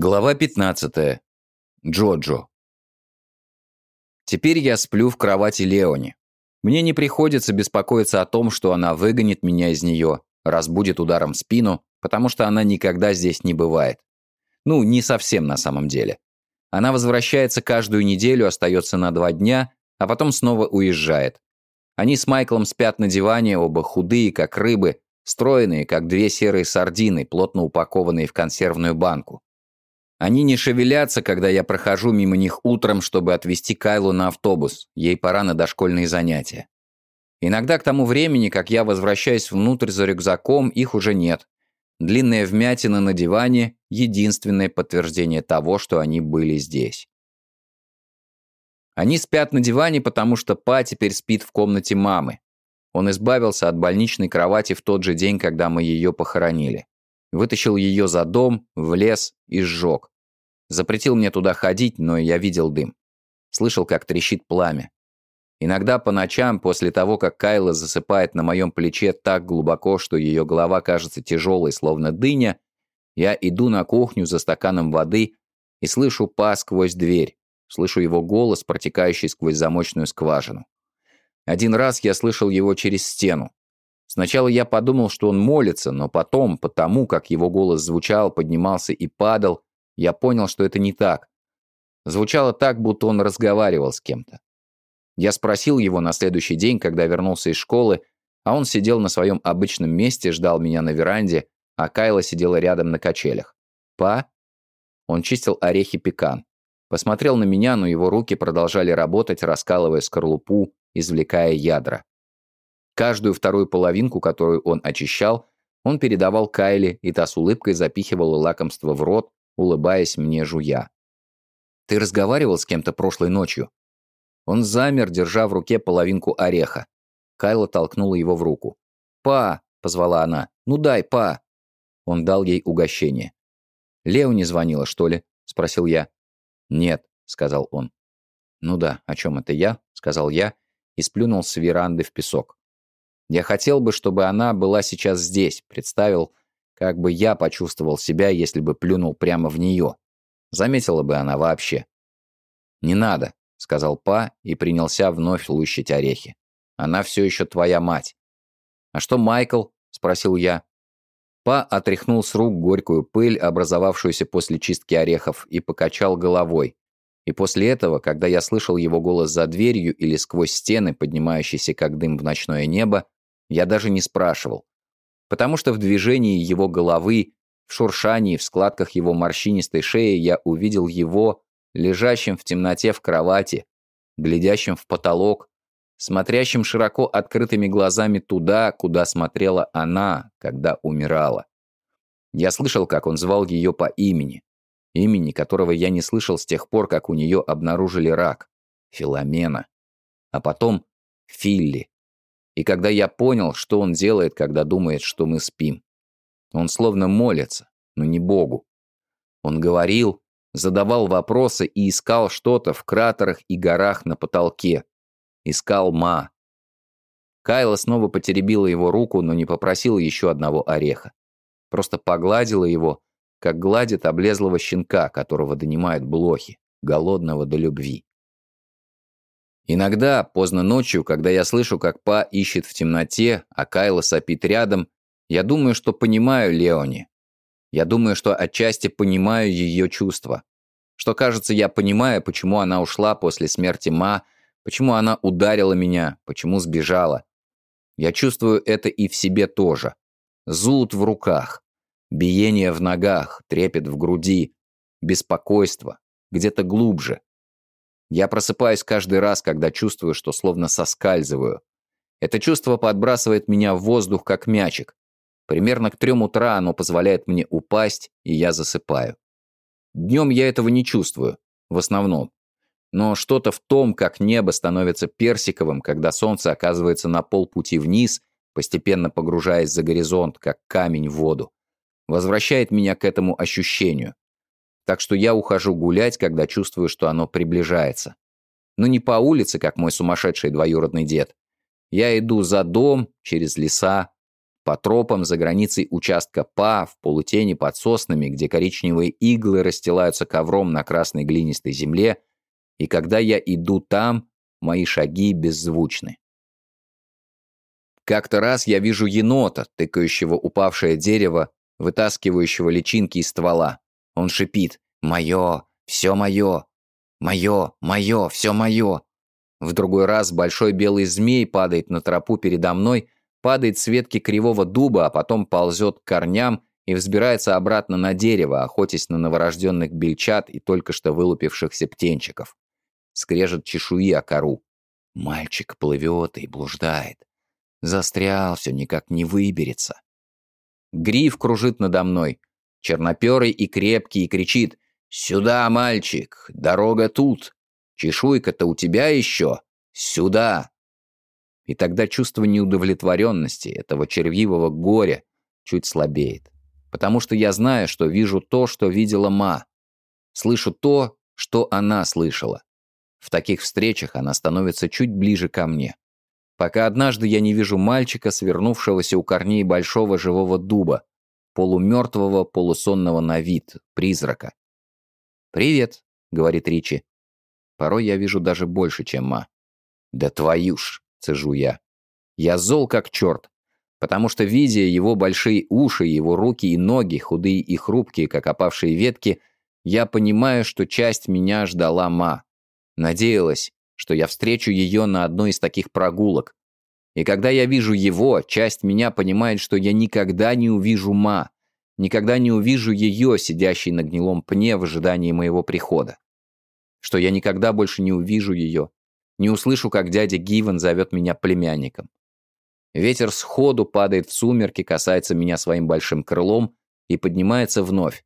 Глава 15. Джоджо. Теперь я сплю в кровати Леони. Мне не приходится беспокоиться о том, что она выгонит меня из нее, разбудит ударом в спину, потому что она никогда здесь не бывает. Ну, не совсем на самом деле. Она возвращается каждую неделю, остается на два дня, а потом снова уезжает. Они с Майклом спят на диване, оба худые, как рыбы, стройные, как две серые сардины, плотно упакованные в консервную банку. Они не шевелятся, когда я прохожу мимо них утром, чтобы отвезти Кайлу на автобус. Ей пора на дошкольные занятия. Иногда к тому времени, как я возвращаюсь внутрь за рюкзаком, их уже нет. Длинная вмятина на диване – единственное подтверждение того, что они были здесь. Они спят на диване, потому что Па теперь спит в комнате мамы. Он избавился от больничной кровати в тот же день, когда мы ее похоронили. Вытащил ее за дом, в лес и сжег. Запретил мне туда ходить, но я видел дым. Слышал, как трещит пламя. Иногда по ночам, после того, как Кайла засыпает на моем плече так глубоко, что ее голова кажется тяжелой, словно дыня, я иду на кухню за стаканом воды и слышу па сквозь дверь. Слышу его голос, протекающий сквозь замочную скважину. Один раз я слышал его через стену. Сначала я подумал, что он молится, но потом, потому как его голос звучал, поднимался и падал, я понял, что это не так. Звучало так, будто он разговаривал с кем-то. Я спросил его на следующий день, когда вернулся из школы, а он сидел на своем обычном месте, ждал меня на веранде, а Кайла сидела рядом на качелях. «Па?» Он чистил орехи пекан. Посмотрел на меня, но его руки продолжали работать, раскалывая скорлупу, извлекая ядра. Каждую вторую половинку, которую он очищал, он передавал Кайле, и та с улыбкой запихивала лакомство в рот, улыбаясь мне жуя. «Ты разговаривал с кем-то прошлой ночью?» Он замер, держа в руке половинку ореха. Кайла толкнула его в руку. «Па!» — позвала она. «Ну дай, па!» Он дал ей угощение. «Лео не звонила, что ли?» — спросил я. «Нет», — сказал он. «Ну да, о чем это я?» — сказал я и сплюнул с веранды в песок. Я хотел бы, чтобы она была сейчас здесь, представил, как бы я почувствовал себя, если бы плюнул прямо в нее. Заметила бы она вообще. «Не надо», — сказал Па и принялся вновь лущить орехи. «Она все еще твоя мать». «А что Майкл?» — спросил я. Па отряхнул с рук горькую пыль, образовавшуюся после чистки орехов, и покачал головой. И после этого, когда я слышал его голос за дверью или сквозь стены, поднимающиеся как дым в ночное небо, я даже не спрашивал. Потому что в движении его головы, в шуршании, в складках его морщинистой шеи я увидел его, лежащим в темноте в кровати, глядящим в потолок, смотрящим широко открытыми глазами туда, куда смотрела она, когда умирала. Я слышал, как он звал ее по имени, имени которого я не слышал с тех пор, как у нее обнаружили рак, Филомена, а потом Филли. И когда я понял, что он делает, когда думает, что мы спим. Он словно молится, но не Богу. Он говорил, задавал вопросы и искал что-то в кратерах и горах на потолке. Искал Ма. Кайла снова потеребила его руку, но не попросила еще одного ореха. Просто погладила его, как гладит облезлого щенка, которого донимают блохи, голодного до любви. Иногда, поздно ночью, когда я слышу, как Па ищет в темноте, а Кайла сопит рядом, я думаю, что понимаю Леони. Я думаю, что отчасти понимаю ее чувства. Что, кажется, я понимаю, почему она ушла после смерти Ма, почему она ударила меня, почему сбежала. Я чувствую это и в себе тоже. Зуд в руках, биение в ногах, трепет в груди, беспокойство, где-то глубже, я просыпаюсь каждый раз, когда чувствую, что словно соскальзываю. Это чувство подбрасывает меня в воздух, как мячик. Примерно к трем утра оно позволяет мне упасть, и я засыпаю. Днем я этого не чувствую, в основном. Но что-то в том, как небо становится персиковым, когда солнце оказывается на полпути вниз, постепенно погружаясь за горизонт, как камень в воду, возвращает меня к этому ощущению. Так что я ухожу гулять, когда чувствую, что оно приближается. Но не по улице, как мой сумасшедший двоюродный дед. Я иду за дом, через леса, по тропам за границей участка ПА, в полутени под соснами, где коричневые иглы расстилаются ковром на красной глинистой земле, и когда я иду там, мои шаги беззвучны. Как-то раз я вижу енота, тыкающего упавшее дерево, вытаскивающего личинки из ствола. Он шипит «Мое! Все мое! Мое! Мое! Все мое!» В другой раз большой белый змей падает на тропу передо мной, падает с ветки кривого дуба, а потом ползет к корням и взбирается обратно на дерево, охотясь на новорожденных бельчат и только что вылупившихся птенчиков. Скрежет чешуи о кору. Мальчик плывет и блуждает. Застрял, все никак не выберется. Гриф кружит надо мной, черноперый и крепкий, и кричит «Сюда, мальчик, дорога тут! Чешуйка-то у тебя еще! Сюда!» И тогда чувство неудовлетворенности, этого червивого горя, чуть слабеет. Потому что я знаю, что вижу то, что видела Ма. Слышу то, что она слышала. В таких встречах она становится чуть ближе ко мне. Пока однажды я не вижу мальчика, свернувшегося у корней большого живого дуба, полумертвого, полусонного на вид, призрака. «Привет», — говорит Ричи. Порой я вижу даже больше, чем Ма. «Да твою ж!» — цежу я. Я зол как черт, потому что, видя его большие уши, его руки и ноги, худые и хрупкие, как опавшие ветки, я понимаю, что часть меня ждала Ма. Надеялась, что я встречу ее на одной из таких прогулок. И когда я вижу его, часть меня понимает, что я никогда не увижу Ма, никогда не увижу ее, сидящей на гнилом пне в ожидании моего прихода. Что я никогда больше не увижу ее, не услышу, как дядя Гивен зовет меня племянником. Ветер сходу падает в сумерки, касается меня своим большим крылом и поднимается вновь.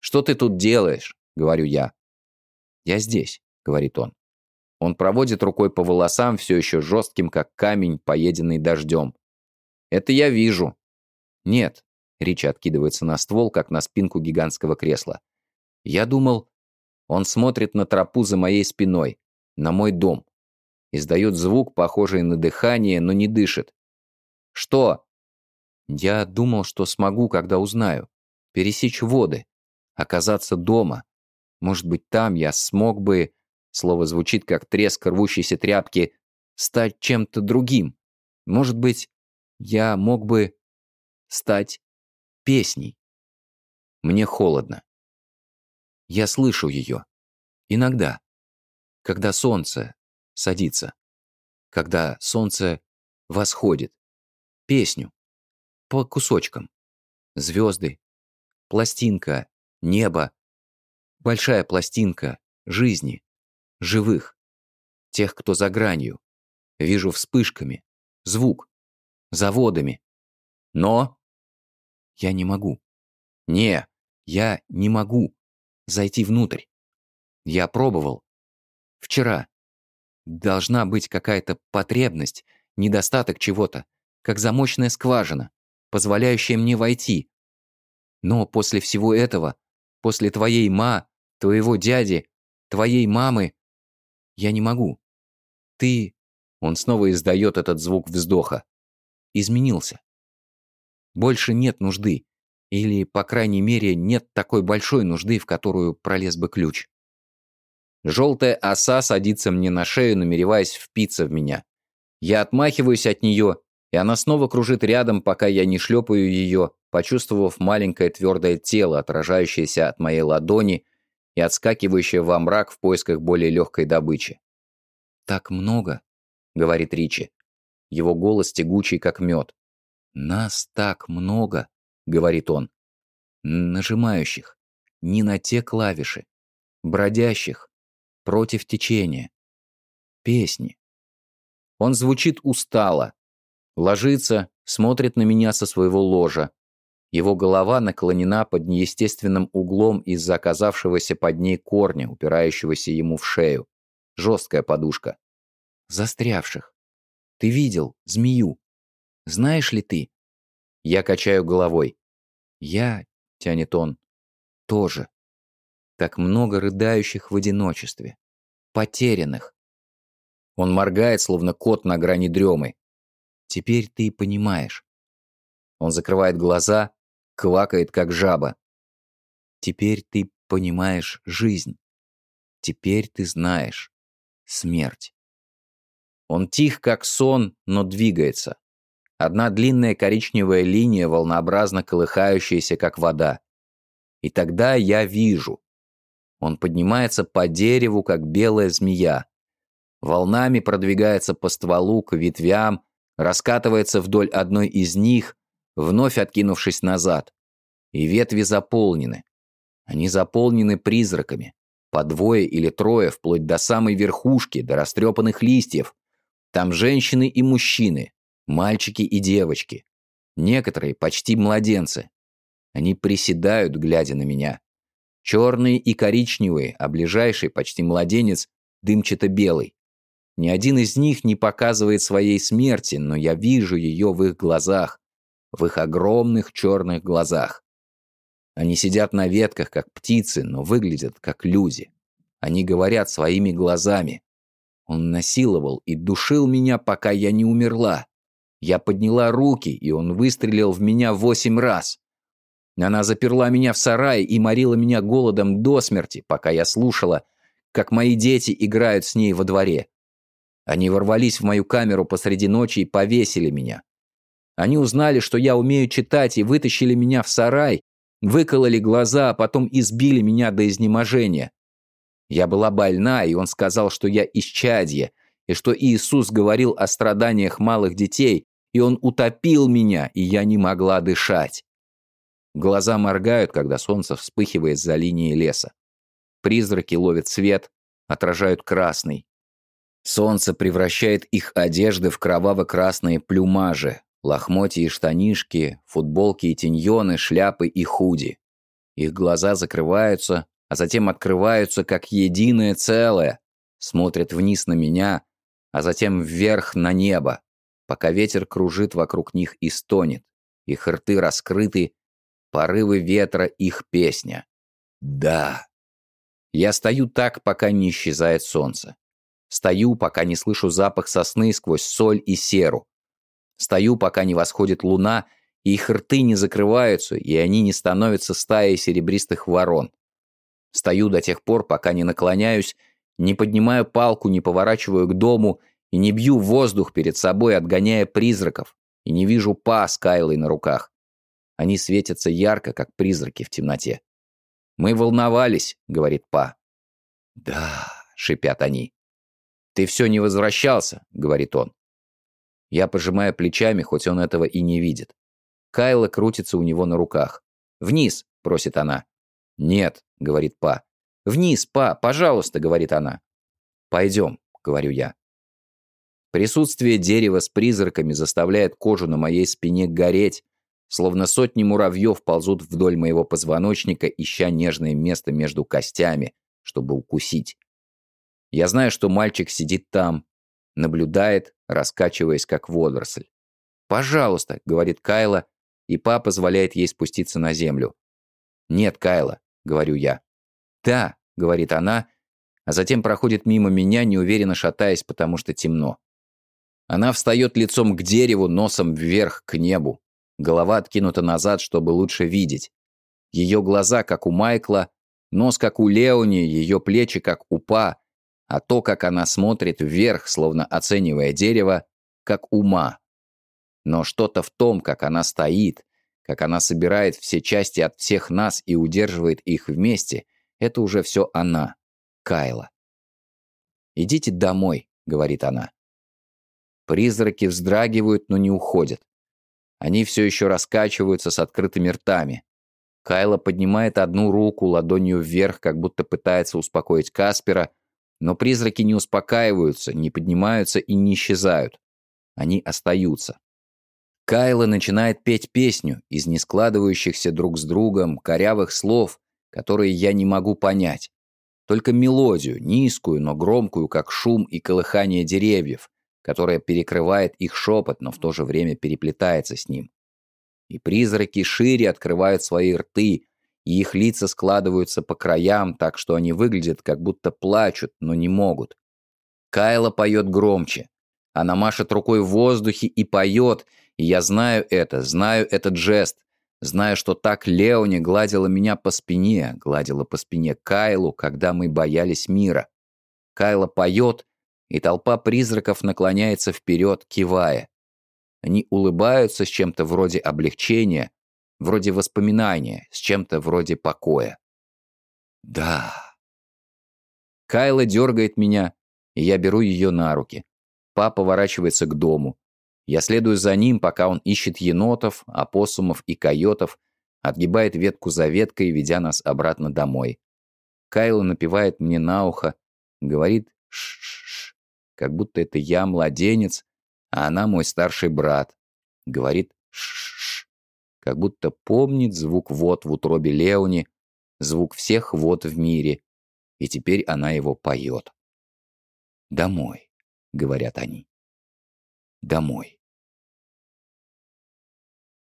«Что ты тут делаешь?» — говорю я. «Я здесь», — говорит он. Он проводит рукой по волосам, все еще жестким, как камень, поеденный дождем. «Это я вижу». «Нет», — Ричи откидывается на ствол, как на спинку гигантского кресла. «Я думал...» Он смотрит на тропу за моей спиной на мой дом. Издает звук, похожий на дыхание, но не дышит. «Что?» «Я думал, что смогу, когда узнаю. Пересечь воды. Оказаться дома. Может быть, там я смог бы...» Слово звучит, как треск рвущейся тряпки. «Стать чем-то другим. Может быть, я мог бы... стать песней». Мне холодно. Я слышу ее. Иногда когда солнце садится, когда солнце восходит. Песню. По кусочкам. Звезды. Пластинка. Небо. Большая пластинка жизни. Живых. Тех, кто за гранью. Вижу вспышками. Звук. Заводами. Но... Я не могу. Не, я не могу зайти внутрь. Я пробовал, Вчера. Должна быть какая-то потребность, недостаток чего-то, как замочная скважина, позволяющая мне войти. Но после всего этого, после твоей ма, твоего дяди, твоей мамы, я не могу. Ты... Он снова издает этот звук вздоха. Изменился. Больше нет нужды. Или, по крайней мере, нет такой большой нужды, в которую пролез бы ключ. Желтая оса садится мне на шею, намереваясь впиться в меня. Я отмахиваюсь от нее, и она снова кружит рядом, пока я не шлепаю ее, почувствовав маленькое твердое тело, отражающееся от моей ладони и отскакивающее во мрак в поисках более легкой добычи. «Так много», — говорит Ричи. Его голос тягучий, как мед. «Нас так много», — говорит он. «Нажимающих. Не на те клавиши. Бродящих против течения. Песни. Он звучит устало. Ложится, смотрит на меня со своего ложа. Его голова наклонена под неестественным углом из-за оказавшегося под ней корня, упирающегося ему в шею. Жесткая подушка. Застрявших. Ты видел змею? Знаешь ли ты? Я качаю головой. Я, тянет он, тоже. Так много рыдающих в одиночестве. Потерянных. Он моргает, словно кот на грани дремы. Теперь ты понимаешь. Он закрывает глаза, квакает, как жаба. Теперь ты понимаешь жизнь. Теперь ты знаешь смерть. Он тих, как сон, но двигается. Одна длинная коричневая линия, волнообразно колыхающаяся, как вода. И тогда я вижу. Он поднимается по дереву, как белая змея. Волнами продвигается по стволу к ветвям, раскатывается вдоль одной из них, вновь откинувшись назад. И ветви заполнены. Они заполнены призраками. По двое или трое, вплоть до самой верхушки, до растрепанных листьев. Там женщины и мужчины, мальчики и девочки. Некоторые почти младенцы. Они приседают, глядя на меня. Черные и коричневые, а ближайший, почти младенец, дымчато-белый. Ни один из них не показывает своей смерти, но я вижу ее в их глазах, в их огромных черных глазах. Они сидят на ветках, как птицы, но выглядят как люди. Они говорят своими глазами. Он насиловал и душил меня, пока я не умерла. Я подняла руки, и он выстрелил в меня восемь раз. Она заперла меня в сарае и морила меня голодом до смерти, пока я слушала, как мои дети играют с ней во дворе. Они ворвались в мою камеру посреди ночи и повесили меня. Они узнали, что я умею читать, и вытащили меня в сарай, Выкололи глаза, а потом избили меня до изнеможения. Я была больна, и он сказал, что я исчадье, и что Иисус говорил о страданиях малых детей, и он утопил меня, и я не могла дышать. Глаза моргают, когда солнце вспыхивает за линией леса. Призраки ловят свет, отражают красный. Солнце превращает их одежды в кроваво-красные плюмажи, Лохмотья и штанишки, футболки и тиньоны, шляпы и худи. Их глаза закрываются, а затем открываются как единое целое, смотрят вниз на меня, а затем вверх на небо, пока ветер кружит вокруг них и стонет. Их рты раскрыты, порывы ветра их песня. Да. Я стою так, пока не исчезает солнце. Стою, пока не слышу запах сосны сквозь соль и серу. Стою, пока не восходит луна, и их рты не закрываются, и они не становятся стаей серебристых ворон. Стою до тех пор, пока не наклоняюсь, не поднимаю палку, не поворачиваю к дому и не бью воздух перед собой, отгоняя призраков, и не вижу па с Кайлой на руках. Они светятся ярко, как призраки в темноте. «Мы волновались», — говорит па. «Да», — шипят они. «Ты все не возвращался», — говорит он. Я пожимаю плечами, хоть он этого и не видит. Кайла крутится у него на руках. «Вниз!» – просит она. «Нет», – говорит Па. «Вниз, Па, пожалуйста», – говорит она. «Пойдем», – говорю я. Присутствие дерева с призраками заставляет кожу на моей спине гореть, словно сотни муравьев ползут вдоль моего позвоночника, ища нежное место между костями, чтобы укусить. Я знаю, что мальчик сидит там, наблюдает, раскачиваясь как водоросль. «Пожалуйста», — говорит Кайла, и папа позволяет ей спуститься на землю. «Нет, Кайла», — говорю я. «Да», — говорит она, а затем проходит мимо меня, неуверенно шатаясь, потому что темно. Она встает лицом к дереву, носом вверх, к небу. Голова откинута назад, чтобы лучше видеть. Ее глаза, как у Майкла, нос, как у Леони, ее плечи, как у Па, а то, как она смотрит вверх, словно оценивая дерево, как ума. Но что-то в том, как она стоит, как она собирает все части от всех нас и удерживает их вместе, это уже все она, Кайла. «Идите домой», — говорит она. Призраки вздрагивают, но не уходят. Они все еще раскачиваются с открытыми ртами. Кайла поднимает одну руку ладонью вверх, как будто пытается успокоить Каспера, но призраки не успокаиваются, не поднимаются и не исчезают. Они остаются. Кайла начинает петь песню из нескладывающихся друг с другом корявых слов, которые я не могу понять. Только мелодию, низкую, но громкую, как шум и колыхание деревьев, которая перекрывает их шепот, но в то же время переплетается с ним. И призраки шире открывают свои рты, и их лица складываются по краям, так что они выглядят, как будто плачут, но не могут. Кайла поет громче. Она машет рукой в воздухе и поет, И я знаю это, знаю этот жест, знаю, что так Леони гладила меня по спине, гладила по спине Кайлу, когда мы боялись мира. Кайла поет, и толпа призраков наклоняется вперед, кивая. Они улыбаются с чем-то вроде облегчения, вроде воспоминания, с чем-то вроде покоя. Да. Кайла дергает меня, и я беру ее на руки. Папа поворачивается к дому. Я следую за ним, пока он ищет енотов, опоссумов и койотов, отгибает ветку за веткой, ведя нас обратно домой. Кайла напевает мне на ухо, говорит «ш-ш-ш», как будто это я младенец, а она мой старший брат. Говорит «ш-ш-ш», как будто помнит звук вод в утробе Леони, звук всех вод в мире, и теперь она его поет. «Домой», — говорят они. «Домой».